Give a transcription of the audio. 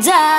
die